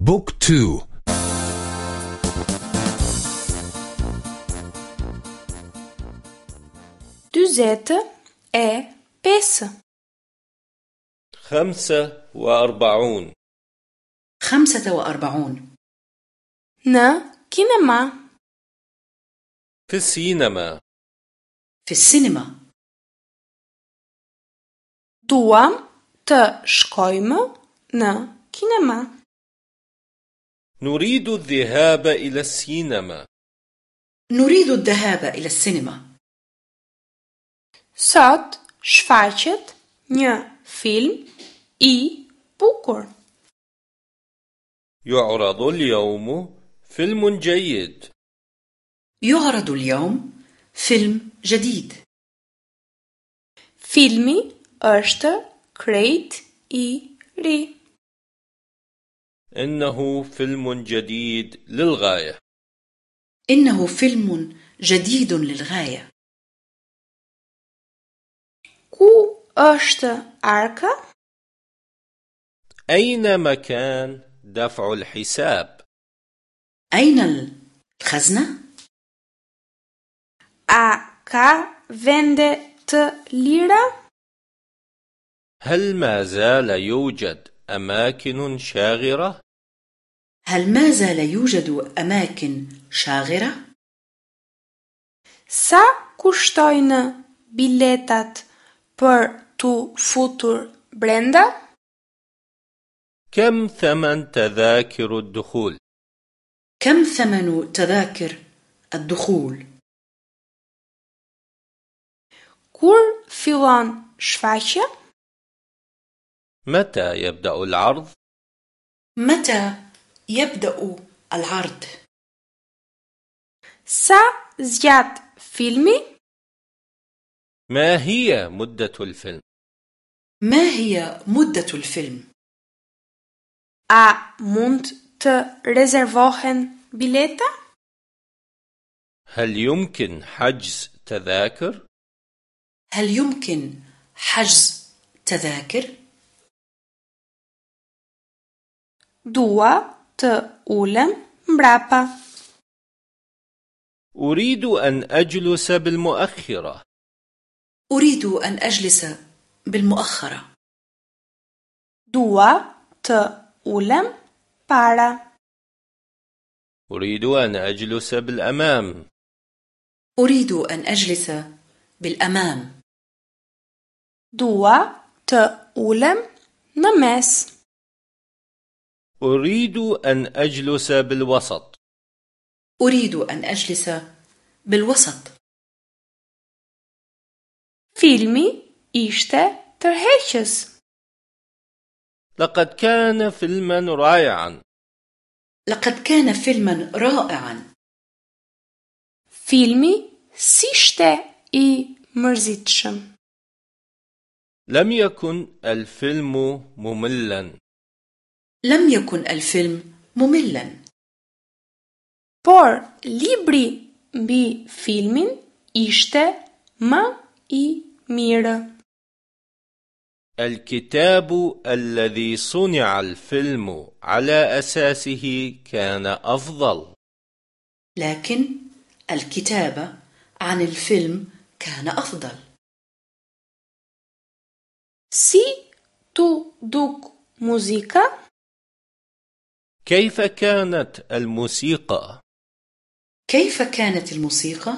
بوك تو Dyzete e pesë. خمسة وأربعون خمسة وأربعون Në kinema. في السينما في السينما të shkojmë në kinema. نريد الذهاب إلى السينما نريد الذهاب إلى السينما Sot shfaqet një film i bukur. يعرض اليوم فيلم جيد يعرض اليوم فيلم جديد Filmi është krejt i ri. إنه فيلم جديد للغاية إنه فيلم جديد للغاية Ku është arka? أين مكان دفع الحساب؟ أين الخزنة؟ A ka vende të lira? هل ما زال يوجد أماكن شاغرة؟ هل ما زال يوجد أماكن شاغرة؟ Sa kushtojnë biletat për tu futur brenda? كم ثمن تذاكر الدخول؟ كم ثمن تذاكر الدخول؟ Kur fillon shfaqja? متى يبدأ العرض؟ متى يبدأ العرض؟ Sa zgjat filmi? ما هي مدة الفيلم؟ ما هي مدة الفيلم؟ A mund të rezervohen bileta? هل يمكن حجز تذاكر؟ هل يمكن حجز تذاكر؟ Dua të ulem mbrapa. أريد أن أجلس بالمؤخرة أريد أن أجلس بالمؤخرة Dua të ulem para. أريد أن أجلس بالأمام أريد أن أجلس بالأمام të ulem në mes. أريد أن أجلس بالوسط. أريد أن أجلس بالوسط. Filmi ishte tërheqës. لقد كان فيلما رائعا. لقد كان فيلما رائعا. Filmi s'ishte i mërzitshëm. لم يكن الفيلم مملا. لم يكن الفيلم مملا Por libri mbi filmin ishte më i mirë. الكتاب الذي صنع الفيلم على أساسه كان أفضل لكن الكتابة عن الفيلم كان أفضل Si tu duk muzika? كيف كانت الموسيقى؟ كيف كانت الموسيقى؟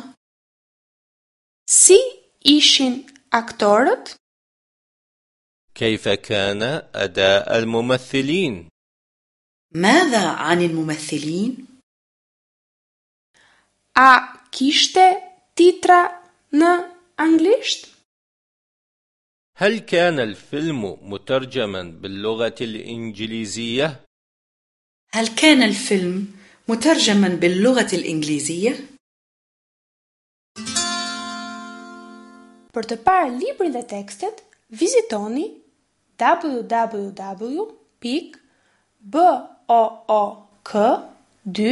Si ishin aktorët? كيف كان أداء الممثلين؟ ماذا عن الممثلين؟ A kishte titra në anglisht? هل كان الفيلم مترجما باللغة الإنجليزية؟ هل كان الفيلم مترجما باللغة الإنجليزية؟ Për të parë librin dhe tekstet, vizitoni www.book2.de